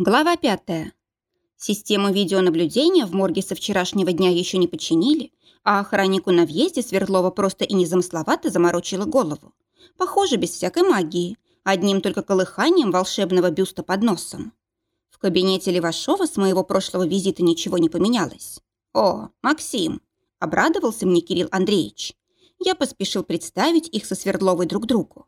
Глава пятая. Систему видеонаблюдения в морге со вчерашнего дня еще не починили, а охраннику на въезде Свердлова просто и незамысловато заморочила голову. Похоже, без всякой магии, одним только колыханием волшебного бюста под носом. В кабинете Левашова с моего прошлого визита ничего не поменялось. «О, Максим!» – обрадовался мне Кирилл Андреевич. Я поспешил представить их со Свердловой друг другу.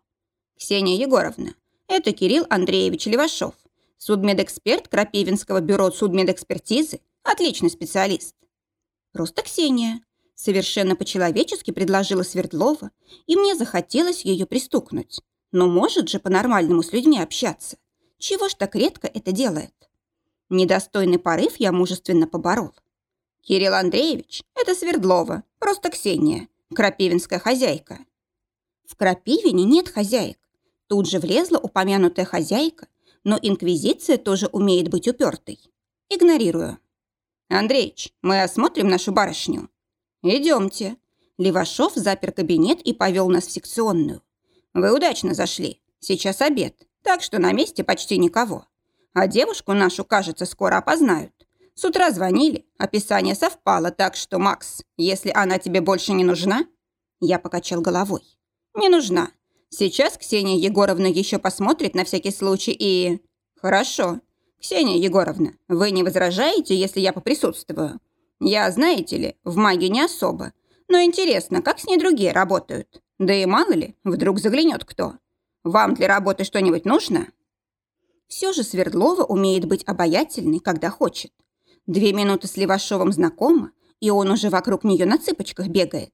«Ксения Егоровна, это Кирилл Андреевич Левашов, Судмедэксперт Крапивинского бюро судмедэкспертизы. Отличный специалист. Просто Ксения. Совершенно по-человечески предложила Свердлова, и мне захотелось ее пристукнуть. Но может же по-нормальному с людьми общаться. Чего ж так редко это делает? Недостойный порыв я мужественно поборол. Кирилл Андреевич, это Свердлова, просто Ксения, крапивинская хозяйка. В Крапивине нет хозяек. Тут же влезла упомянутая хозяйка но инквизиция тоже умеет быть упертой. Игнорирую. «Андреич, мы осмотрим нашу барышню?» «Идемте». Левашов запер кабинет и повел нас в секционную. «Вы удачно зашли. Сейчас обед, так что на месте почти никого. А девушку нашу, кажется, скоро опознают. С утра звонили, описание совпало, так что, Макс, если она тебе больше не нужна...» Я покачал головой. «Не нужна. Сейчас Ксения Егоровна еще посмотрит на всякий случай и... Хорошо. Ксения Егоровна, вы не возражаете, если я поприсутствую? Я, знаете ли, в магии не особо. Но интересно, как с ней другие работают? Да и мало ли, вдруг заглянет кто. Вам для работы что-нибудь нужно? Все же Свердлова умеет быть обаятельной, когда хочет. Две минуты с Левашовым знакома, и он уже вокруг нее на цыпочках бегает.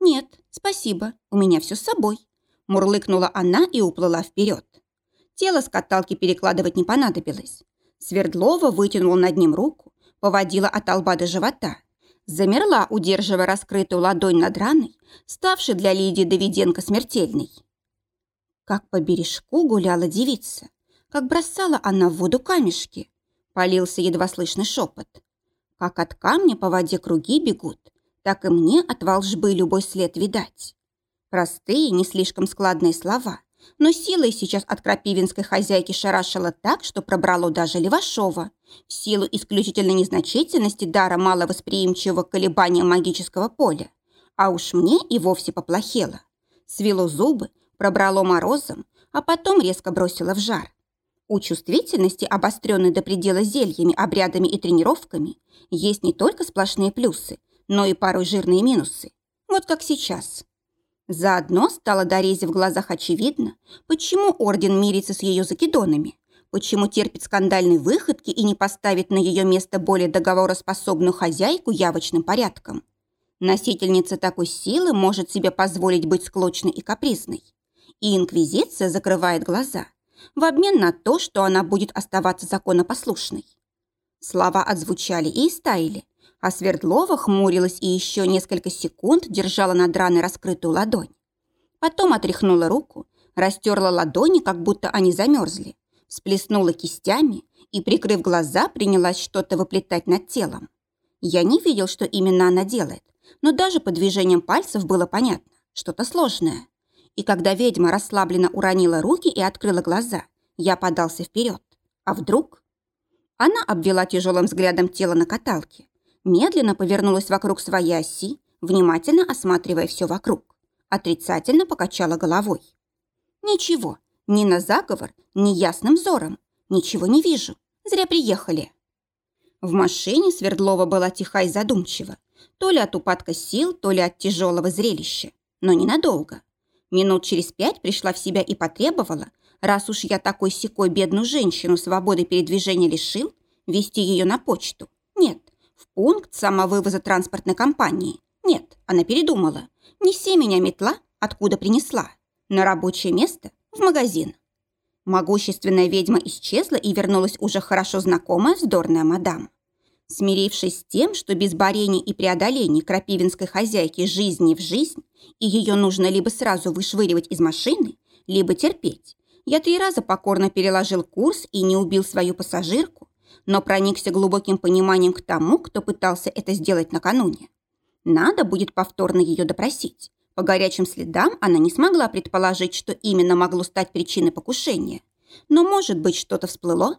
Нет, спасибо, у меня все с собой. Мурлыкнула она и уплыла вперед. Тело с каталки перекладывать не понадобилось. Свердлова вытянула над ним руку, поводила от лба до живота. Замерла, удерживая раскрытую ладонь над раной, ставшей для Лидии Давиденко смертельной. Как по бережку гуляла девица, как бросала она в воду камешки, полился едва слышный шепот. Как от камня по воде круги бегут, так и мне от волжбы любой след видать. Простые, не слишком складные слова, но силой сейчас от крапивинской хозяйки шарашила так, что пробрало даже Левашова, в силу исключительной незначительности дара маловосприимчивого к колебаниям магического поля. А уж мне и вовсе поплохело. Свело зубы, пробрало морозом, а потом резко бросило в жар. У чувствительности, обостренной до предела зельями, обрядами и тренировками, есть не только сплошные плюсы, но и порой жирные минусы. Вот как сейчас. Заодно стало Дорезе в глазах очевидно, почему Орден мирится с ее закидонами, почему терпит скандальные выходки и не поставит на ее место более договороспособную хозяйку явочным порядком. Носительница такой силы может себе позволить быть склочной и капризной. И Инквизиция закрывает глаза в обмен на то, что она будет оставаться законопослушной. Слова отзвучали и истаяли, а Свердлова хмурилась и еще несколько секунд держала над раной раскрытую ладонь. Потом отряхнула руку, растерла ладони, как будто они замерзли, всплеснула кистями и, прикрыв глаза, принялась что-то выплетать над телом. Я не видел, что именно она делает, но даже по движениям пальцев было понятно, что-то сложное. И когда ведьма расслабленно уронила руки и открыла глаза, я подался вперед. А вдруг? Она обвела тяжелым взглядом тело на каталке, медленно повернулась вокруг своей оси, внимательно осматривая все вокруг. Отрицательно покачала головой. «Ничего, ни на заговор, ни ясным взором. Ничего не вижу. Зря приехали». В машине Свердлова была тиха и задумчива. То ли от упадка сил, то ли от тяжелого зрелища. Но ненадолго. Минут через пять пришла в себя и потребовала, раз уж я такой секой бедную женщину свободы передвижения лишил, вести ее на почту. Нет, в пункт самовывоза транспортной компании. Нет, она передумала. Неси меня метла, откуда принесла. На рабочее место, в магазин. Могущественная ведьма исчезла и вернулась уже хорошо знакомая вздорная мадам. Смирившись с тем, что без борений и преодолений крапивинской хозяйки жизни в жизнь, и ее нужно либо сразу вышвыривать из машины, либо терпеть, я три раза покорно переложил курс и не убил свою пассажирку, но проникся глубоким пониманием к тому, кто пытался это сделать накануне. Надо будет повторно ее допросить. По горячим следам она не смогла предположить, что именно могло стать причиной покушения. Но, может быть, что-то всплыло?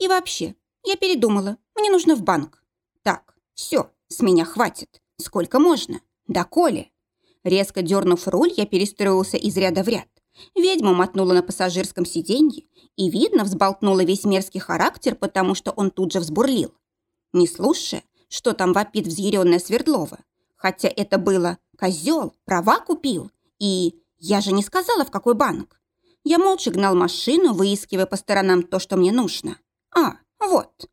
И вообще, я передумала. Мне нужно в банк. Так, все, с меня хватит. Сколько можно? Да коли. Резко дернув руль, я перестроился из ряда в ряд. Ведьма мотнула на пассажирском сиденье и, видно, взболтнула весь мерзкий характер, потому что он тут же взбурлил. Не слушая, что там вопит взъяренная Свердлова, хотя это было «козел, права купил» и «я же не сказала, в какой банк». Я молча гнал машину, выискивая по сторонам то, что мне нужно. А, вот.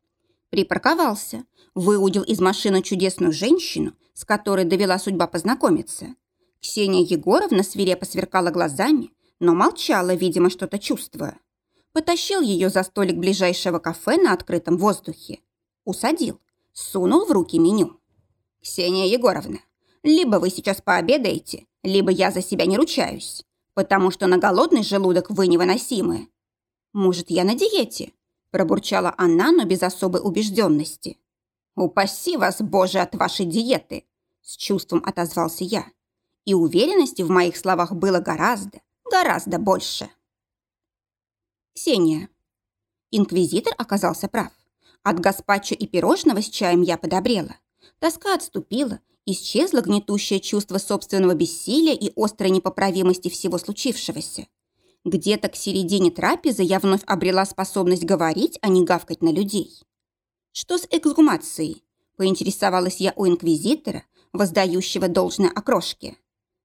Припарковался, выудил из машины чудесную женщину, с которой довела судьба познакомиться. Ксения Егоровна свирепо сверкала глазами, но молчала, видимо, что-то чувствуя. Потащил ее за столик ближайшего кафе на открытом воздухе. Усадил, сунул в руки меню. «Ксения Егоровна, либо вы сейчас пообедаете, либо я за себя не ручаюсь, потому что на голодный желудок вы невыносимы». «Может, я на диете?» пробурчала она, но без особой убежденности. «Упаси вас, Боже, от вашей диеты!» с чувством отозвался я. И уверенности в моих словах было гораздо, гораздо больше. Ксения. Инквизитор оказался прав. От гаспачо и пирожного с чаем я подобрела. Тоска отступила, исчезло гнетущее чувство собственного бессилия и острой непоправимости всего случившегося. Где-то к середине трапезы я вновь обрела способность говорить, а не гавкать на людей. «Что с эксгумацией?» – поинтересовалась я у инквизитора, воздающего должное окрошке.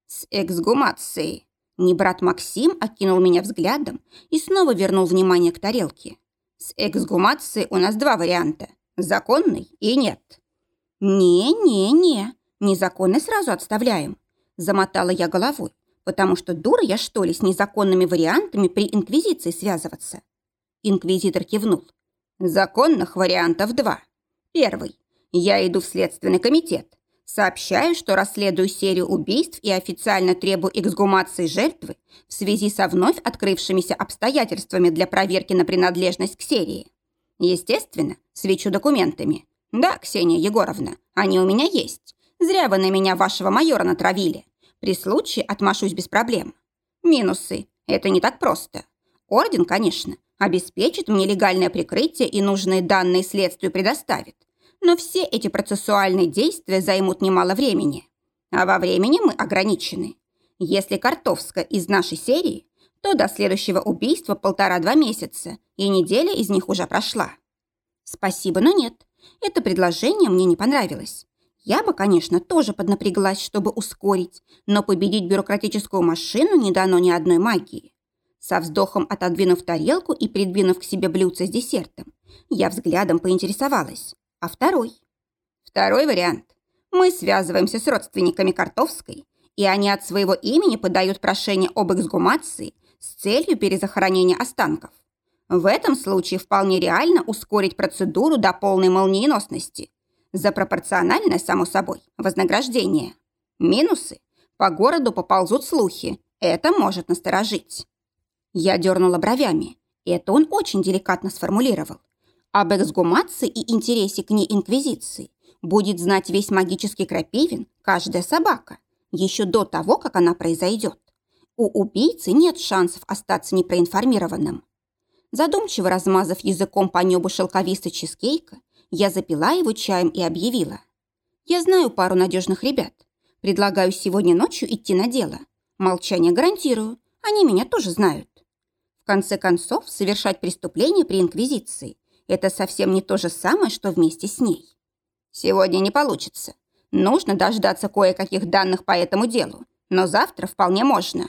«С эксгумацией», не брат Максим окинул меня взглядом и снова вернул внимание к тарелке. С эксгумацией у нас два варианта – законный и нет. «Не-не-не, незаконный сразу отставляем», – замотала я головой, потому что дура я что ли с незаконными вариантами при инквизиции связываться. Инквизитор кивнул. Законных вариантов два. Первый. Я иду в следственный комитет. Сообщаю, что расследую серию убийств и официально требую эксгумации жертвы в связи со вновь открывшимися обстоятельствами для проверки на принадлежность к серии. Естественно, свечу документами. Да, Ксения Егоровна, они у меня есть. Зря вы на меня вашего майора натравили. При случае отмашусь без проблем. Минусы. Это не так просто. Орден, конечно, обеспечит мне легальное прикрытие и нужные данные следствию предоставит но все эти процессуальные действия займут немало времени. А во времени мы ограничены. Если Картовска из нашей серии, то до следующего убийства полтора-два месяца, и неделя из них уже прошла. Спасибо, но нет. Это предложение мне не понравилось. Я бы, конечно, тоже поднапряглась, чтобы ускорить, но победить бюрократическую машину не дано ни одной магии. Со вздохом отодвинув тарелку и придвинув к себе блюдце с десертом, я взглядом поинтересовалась. А второй? Второй вариант. Мы связываемся с родственниками Картовской, и они от своего имени подают прошение об эксгумации с целью перезахоронения останков. В этом случае вполне реально ускорить процедуру до полной молниеносности. За пропорциональное, само собой, вознаграждение. Минусы. По городу поползут слухи. Это может насторожить. Я дернула бровями. Это он очень деликатно сформулировал. Об эксгумации и интересе к ней инквизиции будет знать весь магический крапивин, каждая собака, еще до того, как она произойдет. У убийцы нет шансов остаться непроинформированным. Задумчиво размазав языком по небу шелковистый чизкейка, я запила его чаем и объявила. «Я знаю пару надежных ребят. Предлагаю сегодня ночью идти на дело. Молчание гарантирую. Они меня тоже знают. В конце концов, совершать преступление при Инквизиции это совсем не то же самое, что вместе с ней. Сегодня не получится. Нужно дождаться кое-каких данных по этому делу, но завтра вполне можно.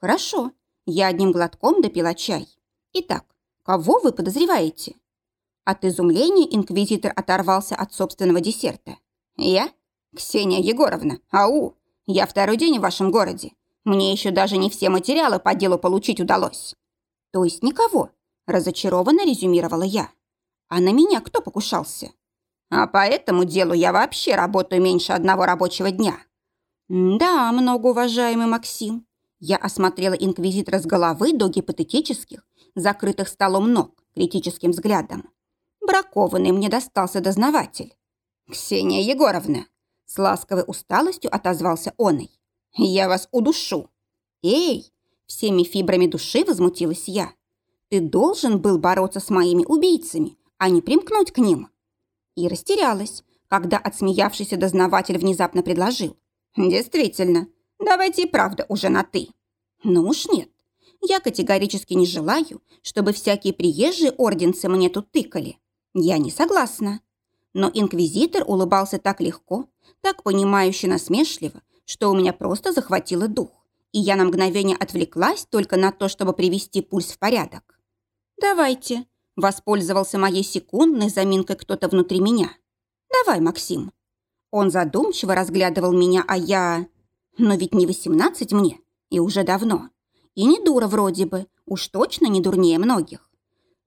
Хорошо. Я одним глотком допила чай. Итак, кого вы подозреваете? От изумления инквизитор оторвался от собственного десерта. Я? Ксения Егоровна. Ау! Я второй день в вашем городе. Мне еще даже не все материалы по делу получить удалось. То есть никого? Разочарованно резюмировала я. А на меня кто покушался? А по этому делу я вообще работаю меньше одного рабочего дня. Да, многоуважаемый Максим. Я осмотрела инквизитора с головы до гипотетических, закрытых столом ног, критическим взглядом. Бракованный мне достался дознаватель. «Ксения Егоровна!» С ласковой усталостью отозвался оной. «Я вас удушу!» «Эй!» Всеми фибрами души возмутилась я. Ты должен был бороться с моими убийцами, а не примкнуть к ним. И растерялась, когда отсмеявшийся дознаватель внезапно предложил. Действительно, давайте и правда уже на «ты». Ну уж нет. Я категорически не желаю, чтобы всякие приезжие орденцы мне тут тыкали. Я не согласна. Но инквизитор улыбался так легко, так понимающе насмешливо, что у меня просто захватило дух, и я на мгновение отвлеклась только на то, чтобы привести пульс в порядок. «Давайте», — воспользовался моей секундной заминкой кто-то внутри меня. «Давай, Максим». Он задумчиво разглядывал меня, а я... Но ведь не восемнадцать мне, и уже давно. И не дура вроде бы, уж точно не дурнее многих.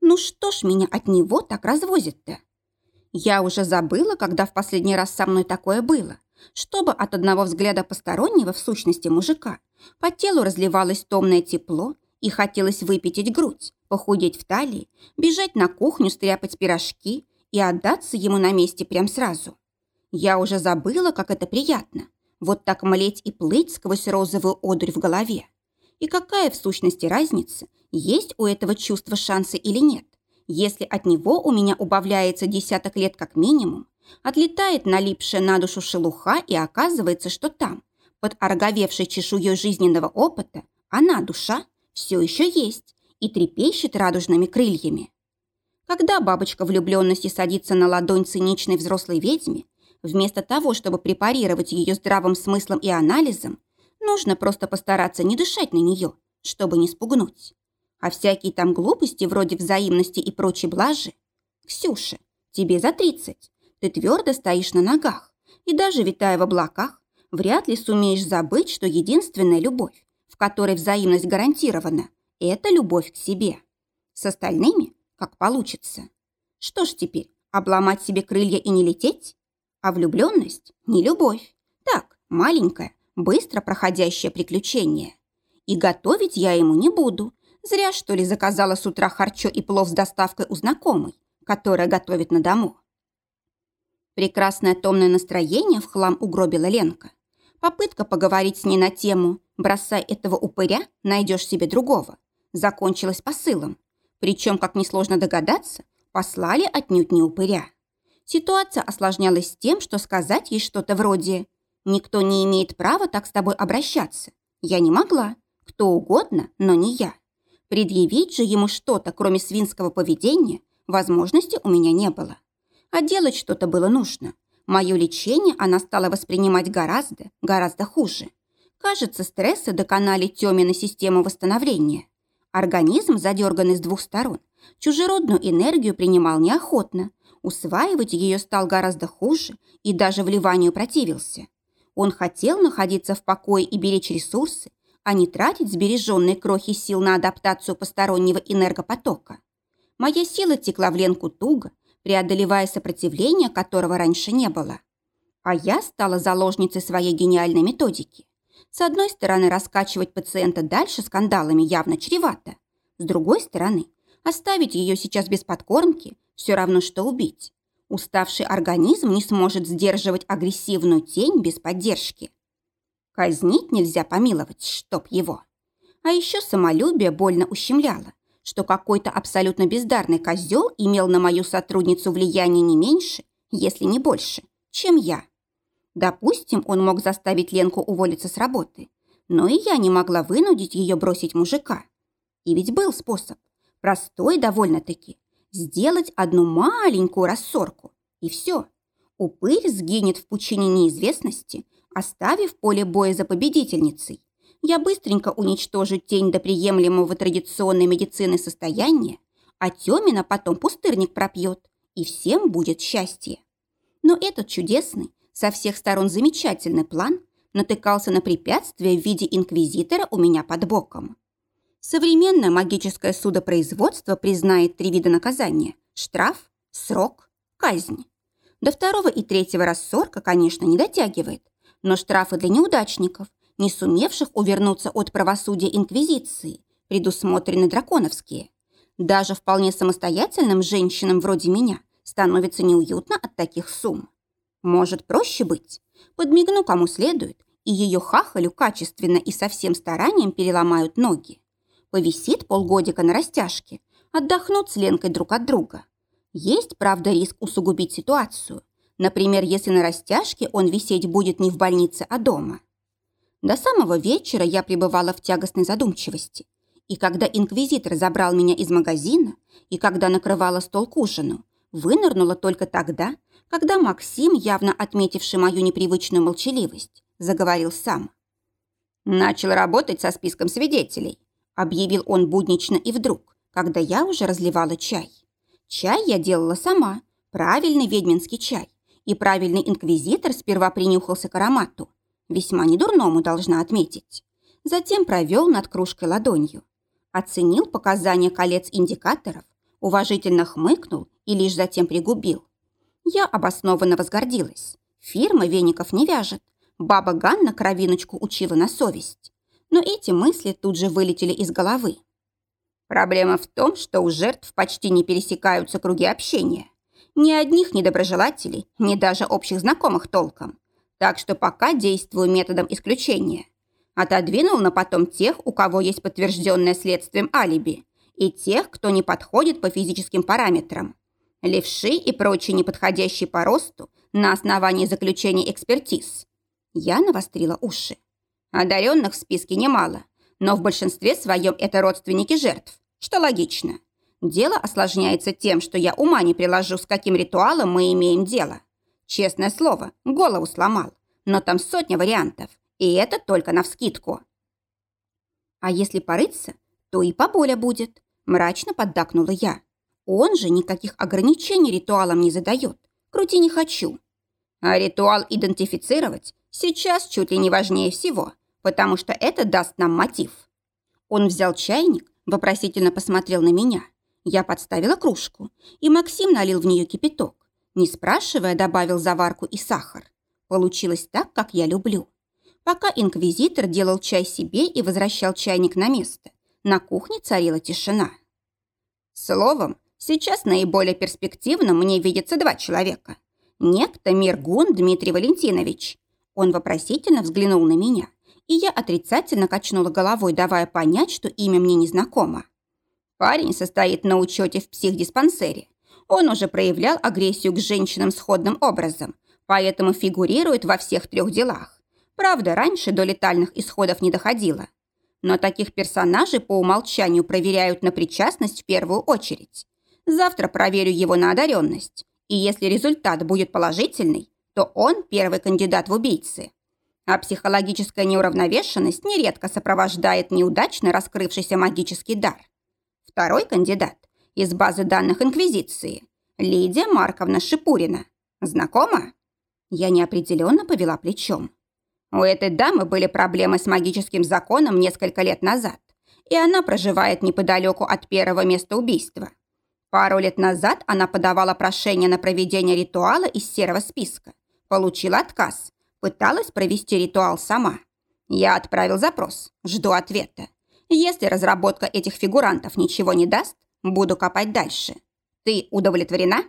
Ну что ж меня от него так развозит-то? Я уже забыла, когда в последний раз со мной такое было, чтобы от одного взгляда постороннего в сущности мужика по телу разливалось томное тепло и хотелось выпятить грудь, похудеть в талии, бежать на кухню, стряпать пирожки и отдаться ему на месте прям сразу. Я уже забыла, как это приятно. Вот так млеть и плыть сквозь розовую одурь в голове. И какая в сущности разница, есть у этого чувства шансы или нет? Если от него у меня убавляется десяток лет как минимум, отлетает налипшая на душу шелуха и оказывается, что там, под ороговевшей чешуей жизненного опыта, она, душа, все еще есть и трепещет радужными крыльями. Когда бабочка влюбленности садится на ладонь циничной взрослой ведьме, вместо того, чтобы препарировать ее здравым смыслом и анализом, нужно просто постараться не дышать на нее, чтобы не спугнуть. А всякие там глупости вроде взаимности и прочей блажи. Ксюша, тебе за тридцать. Ты твердо стоишь на ногах и даже витая в облаках, вряд ли сумеешь забыть, что единственная любовь, в которой взаимность гарантирована, это любовь к себе. С остальными как получится. Что ж теперь, обломать себе крылья и не лететь? А влюбленность – не любовь. Так, маленькое, быстро проходящее приключение. И готовить я ему не буду. Зря, что ли, заказала с утра харчо и плов с доставкой у знакомой, которая готовит на дому. Прекрасное томное настроение в хлам угробила Ленка. Попытка поговорить с ней на тему «бросай этого упыря, найдешь себе другого» закончилась посылом. Причем, как несложно догадаться, послали отнюдь не упыря. Ситуация осложнялась тем, что сказать ей что-то вроде «Никто не имеет права так с тобой обращаться». Я не могла. Кто угодно, но не я. Предъявить же ему что-то, кроме свинского поведения, возможности у меня не было. А делать что-то было нужно. Мое лечение она стала воспринимать гораздо, гораздо хуже. Кажется, стрессы доконали Тёмина систему восстановления. Организм, задерганный с двух сторон, чужеродную энергию принимал неохотно, усваивать ее стал гораздо хуже и даже вливанию противился. Он хотел находиться в покое и беречь ресурсы, а не тратить сбереженные крохи сил на адаптацию постороннего энергопотока. Моя сила текла в ленку туго, преодолевая сопротивление, которого раньше не было. А я стала заложницей своей гениальной методики. С одной стороны, раскачивать пациента дальше скандалами явно чревато. С другой стороны, оставить ее сейчас без подкормки все равно, что убить. Уставший организм не сможет сдерживать агрессивную тень без поддержки. Казнить нельзя помиловать, чтоб его. А еще самолюбие больно ущемляло, что какой-то абсолютно бездарный козел имел на мою сотрудницу влияние не меньше, если не больше, чем я. Допустим, он мог заставить Ленку уволиться с работы, но и я не могла вынудить ее бросить мужика. И ведь был способ, простой довольно-таки, сделать одну маленькую рассорку, и все. Упырь сгинет в пучине неизвестности, оставив поле боя за победительницей. Я быстренько уничтожу тень до приемлемого традиционной медицины состояния, а Тёмина потом пустырник пропьет, и всем будет счастье. Но этот чудесный, со всех сторон замечательный план натыкался на препятствия в виде инквизитора у меня под боком. Современное магическое судопроизводство признает три вида наказания – штраф, срок, казнь. До второго и третьего рассорка, конечно, не дотягивает, но штрафы для неудачников, не сумевших увернуться от правосудия инквизиции, предусмотрены драконовские. Даже вполне самостоятельным женщинам вроде меня становится неуютно от таких сумм. Может, проще быть? Подмигну кому следует, и ее хахалю качественно и со всем старанием переломают ноги. Повисит полгодика на растяжке, Отдохнут с Ленкой друг от друга. Есть, правда, риск усугубить ситуацию. Например, если на растяжке он висеть будет не в больнице, а дома. До самого вечера я пребывала в тягостной задумчивости. И когда инквизитор забрал меня из магазина, и когда накрывала стол к ужину, вынырнула только тогда, когда Максим, явно отметивший мою непривычную молчаливость, заговорил сам. «Начал работать со списком свидетелей», объявил он буднично и вдруг, когда я уже разливала чай. Чай я делала сама, правильный ведьминский чай, и правильный инквизитор сперва принюхался к аромату, весьма недурному, должна отметить. Затем провел над кружкой ладонью. Оценил показания колец-индикаторов, уважительно хмыкнул и лишь затем пригубил. Я обоснованно возгордилась. Фирма веников не вяжет. Баба Ганна кровиночку учила на совесть. Но эти мысли тут же вылетели из головы. Проблема в том, что у жертв почти не пересекаются круги общения. Ни одних недоброжелателей, ни даже общих знакомых толком. Так что пока действую методом исключения. Отодвинул на потом тех, у кого есть подтвержденное следствием алиби, и тех, кто не подходит по физическим параметрам. Левши и прочие неподходящие по росту на основании заключения экспертиз. Я навострила уши. Одаренных в списке немало, но в большинстве своем это родственники жертв, что логично. Дело осложняется тем, что я ума не приложу, с каким ритуалом мы имеем дело. Честное слово, голову сломал. Но там сотня вариантов, и это только навскидку. А если порыться, то и поболя будет, мрачно поддакнула я. Он же никаких ограничений ритуалам не задает. Крути не хочу. А ритуал идентифицировать сейчас чуть ли не важнее всего, потому что это даст нам мотив. Он взял чайник, вопросительно посмотрел на меня – я подставила кружку, и Максим налил в нее кипяток. Не спрашивая, добавил заварку и сахар. Получилось так, как я люблю. Пока инквизитор делал чай себе и возвращал чайник на место, на кухне царила тишина. Словом, сейчас наиболее перспективным мне видятся два человека. Некто Миргун Дмитрий Валентинович. Он вопросительно взглянул на меня, и я отрицательно качнула головой, давая понять, что имя мне незнакомо. Парень состоит на учете в психдиспансере. Он уже проявлял агрессию к женщинам сходным образом, поэтому фигурирует во всех трех делах. Правда, раньше до летальных исходов не доходило. Но таких персонажей по умолчанию проверяют на причастность в первую очередь. Завтра проверю его на одаренность. И если результат будет положительный, то он первый кандидат в убийцы. А психологическая неуравновешенность нередко сопровождает неудачно раскрывшийся магический дар. Второй кандидат из базы данных Инквизиции. Лидия Марковна Шипурина. Знакома? Я неопределенно повела плечом. У этой дамы были проблемы с магическим законом несколько лет назад, и она проживает неподалеку от первого места убийства. Пару лет назад она подавала прошение на проведение ритуала из серого списка. Получила отказ. Пыталась провести ритуал сама. Я отправил запрос. Жду ответа. Если разработка этих фигурантов ничего не даст, буду копать дальше. Ты удовлетворена?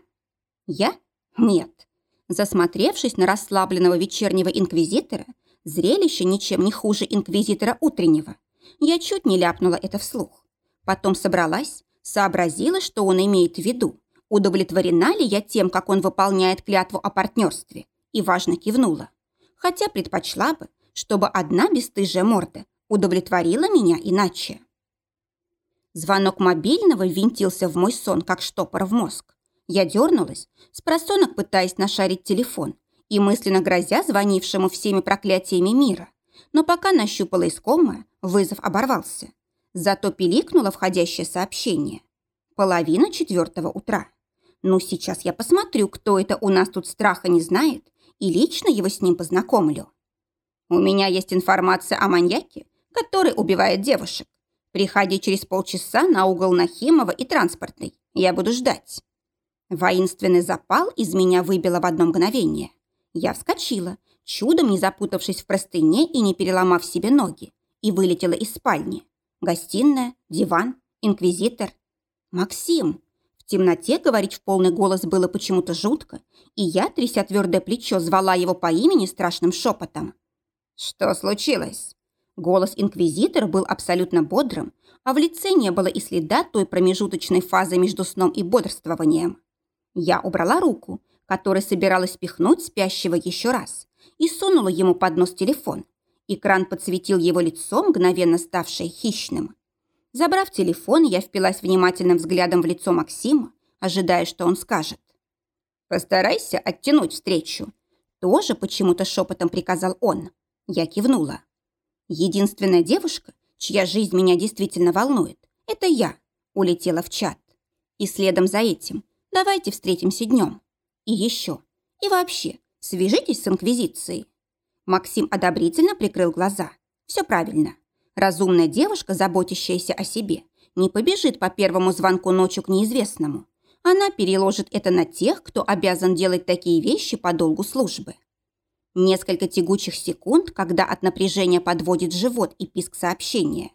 Я? Нет. Засмотревшись на расслабленного вечернего инквизитора, зрелище ничем не хуже инквизитора утреннего, я чуть не ляпнула это вслух. Потом собралась, сообразила, что он имеет в виду, удовлетворена ли я тем, как он выполняет клятву о партнерстве, и важно кивнула. Хотя предпочла бы, чтобы одна бесстыжая морда удовлетворила меня иначе. Звонок мобильного ввинтился в мой сон, как штопор в мозг. Я дернулась, с просонок пытаясь нашарить телефон и мысленно грозя звонившему всеми проклятиями мира. Но пока нащупала искомое, вызов оборвался. Зато пиликнуло входящее сообщение. Половина четвертого утра. Ну, сейчас я посмотрю, кто это у нас тут страха не знает, и лично его с ним познакомлю. У меня есть информация о маньяке, который убивает девушек. Приходи через полчаса на угол Нахимова и Транспортный. Я буду ждать». Воинственный запал из меня выбило в одно мгновение. Я вскочила, чудом не запутавшись в простыне и не переломав себе ноги, и вылетела из спальни. Гостиная, диван, инквизитор. «Максим!» В темноте говорить в полный голос было почему-то жутко, и я, тряся твердое плечо, звала его по имени страшным шепотом. «Что случилось?» Голос инквизитора был абсолютно бодрым, а в лице не было и следа той промежуточной фазы между сном и бодрствованием. Я убрала руку, которой собиралась пихнуть спящего еще раз, и сунула ему под нос телефон. Экран подсветил его лицо, мгновенно ставшее хищным. Забрав телефон, я впилась внимательным взглядом в лицо Максима, ожидая, что он скажет. «Постарайся оттянуть встречу». Тоже почему-то шепотом приказал он. Я кивнула. Единственная девушка, чья жизнь меня действительно волнует, это я, улетела в чат. И следом за этим давайте встретимся днем. И еще. И вообще, свяжитесь с Инквизицией. Максим одобрительно прикрыл глаза. Все правильно. Разумная девушка, заботящаяся о себе, не побежит по первому звонку ночью к неизвестному. Она переложит это на тех, кто обязан делать такие вещи по долгу службы. Несколько тягучих секунд, когда от напряжения подводит живот и писк сообщения.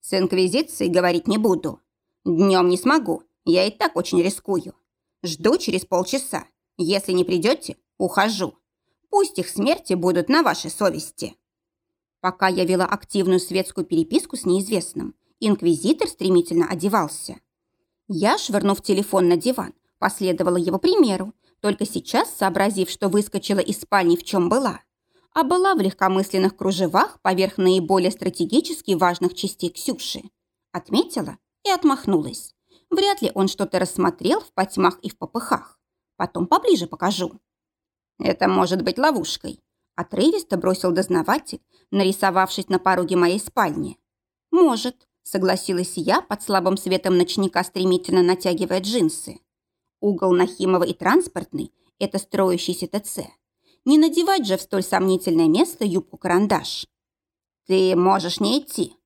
С Инквизицией говорить не буду. Днем не смогу, я и так очень рискую. Жду через полчаса. Если не придете, ухожу. Пусть их смерти будут на вашей совести. Пока я вела активную светскую переписку с неизвестным, инквизитор стремительно одевался. Я, швырнув телефон на диван, последовала его примеру только сейчас сообразив, что выскочила из спальни в чем была, а была в легкомысленных кружевах поверх наиболее стратегически важных частей Ксюши. Отметила и отмахнулась. Вряд ли он что-то рассмотрел в потьмах и в попыхах. Потом поближе покажу. Это может быть ловушкой. Отрывисто бросил дознаватель, нарисовавшись на пороге моей спальни. Может, согласилась я под слабым светом ночника, стремительно натягивая джинсы. Угол Нахимова и Транспортный – это строящийся ТЦ. Не надевать же в столь сомнительное место юбку-карандаш. «Ты можешь не идти».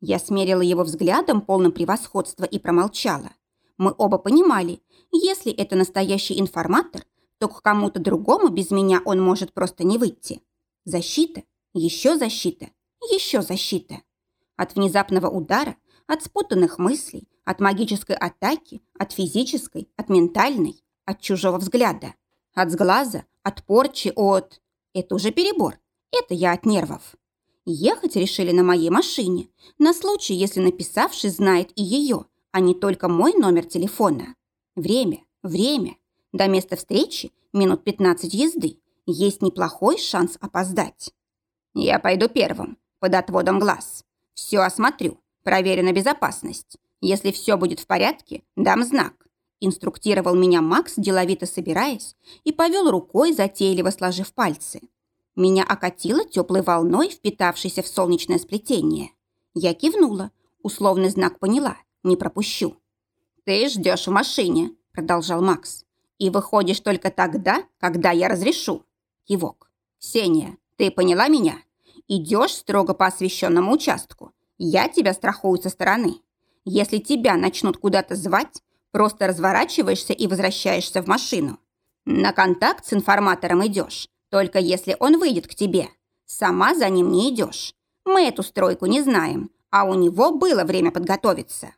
Я смерила его взглядом, полным превосходства, и промолчала. Мы оба понимали, если это настоящий информатор, то к кому-то другому без меня он может просто не выйти. Защита, еще защита, еще защита. От внезапного удара, от спутанных мыслей, от магической атаки, от физической, от ментальной, от чужого взгляда, от сглаза, от порчи, от... Это уже перебор. Это я от нервов. Ехать решили на моей машине, на случай, если написавший знает и ее, а не только мой номер телефона. Время, время. До места встречи минут 15 езды. Есть неплохой шанс опоздать. Я пойду первым, под отводом глаз. Все осмотрю, проверю на безопасность. Если все будет в порядке, дам знак. Инструктировал меня Макс, деловито собираясь, и повел рукой, затейливо сложив пальцы. Меня окатило теплой волной, впитавшейся в солнечное сплетение. Я кивнула, условный знак поняла, не пропущу. «Ты ждешь в машине», — продолжал Макс. «И выходишь только тогда, когда я разрешу». Кивок. «Ксения, ты поняла меня? Идешь строго по освещенному участку. Я тебя страхую со стороны. Если тебя начнут куда-то звать, просто разворачиваешься и возвращаешься в машину. На контакт с информатором идешь, только если он выйдет к тебе. Сама за ним не идешь. Мы эту стройку не знаем, а у него было время подготовиться.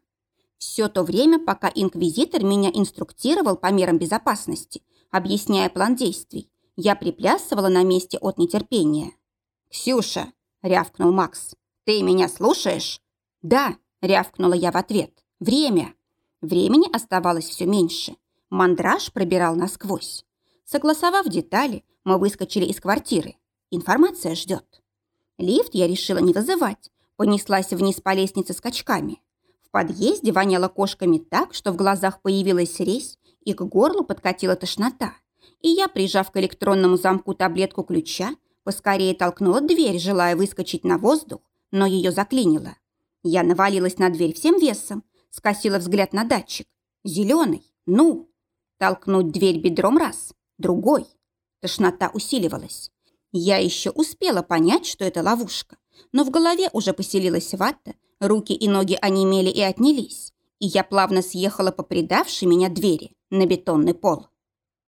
Все то время, пока инквизитор меня инструктировал по мерам безопасности, объясняя план действий, я приплясывала на месте от нетерпения. «Ксюша!» – рявкнул Макс. «Ты меня слушаешь?» «Да!» Рявкнула я в ответ. Время. Времени оставалось все меньше. Мандраж пробирал насквозь. Согласовав детали, мы выскочили из квартиры. Информация ждет. Лифт я решила не вызывать. Понеслась вниз по лестнице скачками. Подъезде воняло кошками так, что в глазах появилась резь и к горлу подкатила тошнота. И я, прижав к электронному замку таблетку ключа, поскорее толкнула дверь, желая выскочить на воздух, но ее заклинило. Я навалилась на дверь всем весом, скосила взгляд на датчик. Зеленый, ну. Толкнуть дверь бедром раз, другой. Тошнота усиливалась. Я еще успела понять, что это ловушка, но в голове уже поселилась вата, руки и ноги онемели и отнялись, и я плавно съехала по предавшей меня двери на бетонный пол.